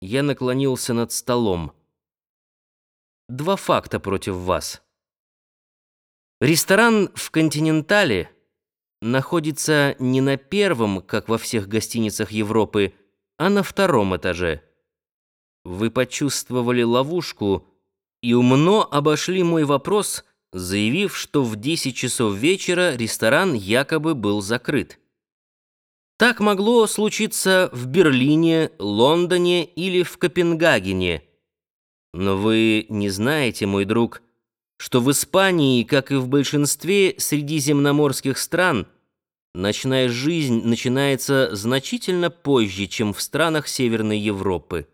Я наклонился над столом. Два факта против вас. Ресторан в «Континентале» находится не на первом, как во всех гостиницах Европы, а на втором этаже. Вы почувствовали ловушку и умно обошли мой вопрос, заявив, что в 10 часов вечера ресторан якобы был закрыт. Так могло случиться в Берлине, Лондоне или в Копенгагене. Но вы не знаете, мой друг, что в Испании, как и в большинстве средиземноморских стран, ночная жизнь начинается значительно позже, чем в странах Северной Европы.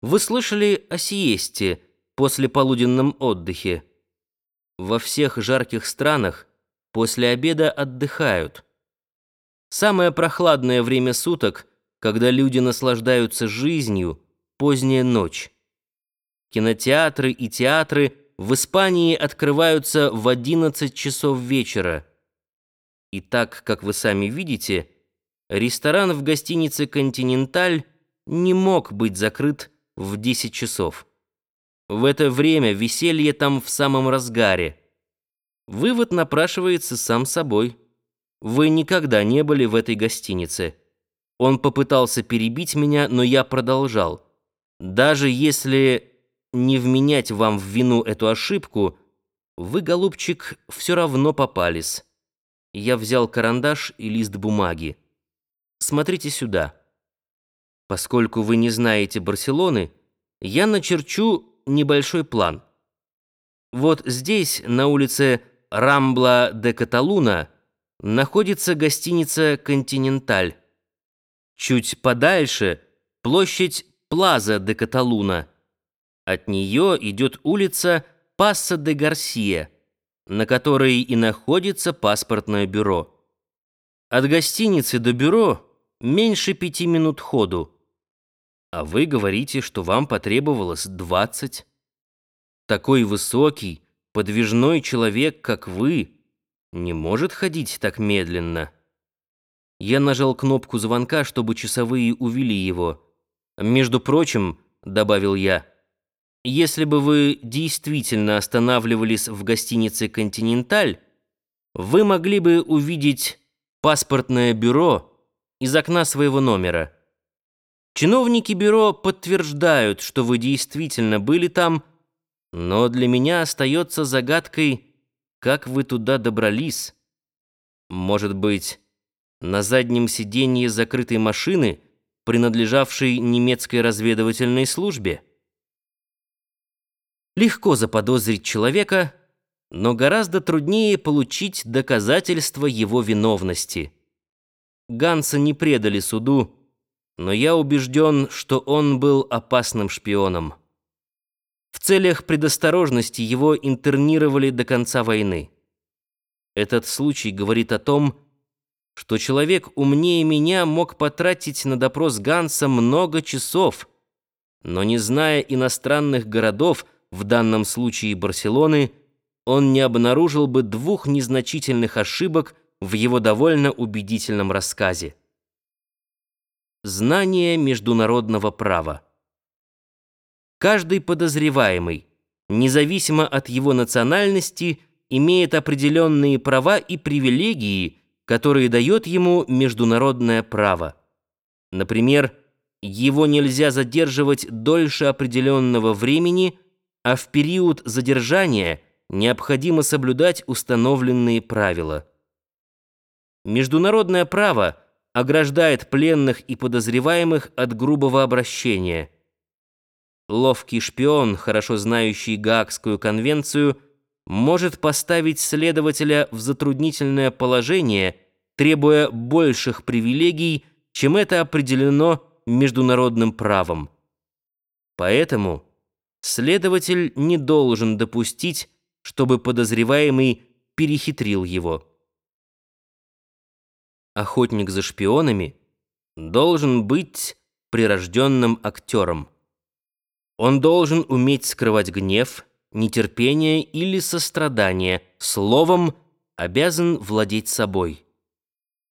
Вы слышали о сиесте, после полуденном отдыхе? Во всех жарких странах после обеда отдыхают. Самое прохладное время суток, когда люди наслаждаются жизнью, поздняя ночь. Кинотеатры и театры в Испании открываются в 11 часов вечера. И так, как вы сами видите, ресторан в гостинице «Континенталь» не мог быть закрыт в 10 часов. В это время веселье там в самом разгаре. Вывод напрашивается сам собой. Вы никогда не были в этой гостинице. Он попытался перебить меня, но я продолжал. Даже если не вменять вам в вину эту ошибку, вы, голубчик, все равно попались. Я взял карандаш и лист бумаги. Смотрите сюда. Поскольку вы не знаете Барселоны, я начерчу небольшой план. Вот здесь, на улице Рамбла де Каталуна, находится гостиница «Континенталь». Чуть подальше площадь Плаза де Каталуна. От нее идет улица Пасса де Гарсия, на которой и находится паспортное бюро. От гостиницы до бюро меньше пяти минут ходу. А вы говорите, что вам потребовалось двадцать. Такой высокий, подвижной человек, как вы, не может ходить так медленно. Я нажал кнопку звонка, чтобы часовые увели его. Между прочим, добавил я, если бы вы действительно останавливались в гостинице «Континенталь», вы могли бы увидеть паспортное бюро из окна своего номера. Чиновники бюро подтверждают, что вы действительно были там, но для меня остается загадкой, как вы туда добрались? Может быть, на заднем сиденье закрытой машины, принадлежавшей немецкой разведывательной службе? Легко заподозрить человека, но гораздо труднее получить доказательства его виновности. Ганса не предали суду, но я убежден, что он был опасным шпионом. В целях предосторожности его интернировали до конца войны. Этот случай говорит о том, что человек умнее меня мог потратить на допрос Ганса много часов, но не зная иностранных городов, в данном случае Барселоны, он не обнаружил бы двух незначительных ошибок в его довольно убедительном рассказе. Знание международного права. Каждый подозреваемый, независимо от его национальности, имеет определенные права и привилегии, которые дает ему международное право. Например, его нельзя задерживать дольше определенного времени, а в период задержания необходимо соблюдать установленные правила. Международное право ограждает пленных и подозреваемых от грубого обращения – Ловкий шпион, хорошо знающий Гаагскую конвенцию, может поставить следователя в затруднительное положение, требуя больших привилегий, чем это определено международным правом. Поэтому следователь не должен допустить, чтобы подозреваемый перехитрил его. Охотник за шпионами должен быть прирожденным актером. Он должен уметь скрывать гнев, нетерпение или сострадание, словом, обязан владеть собой.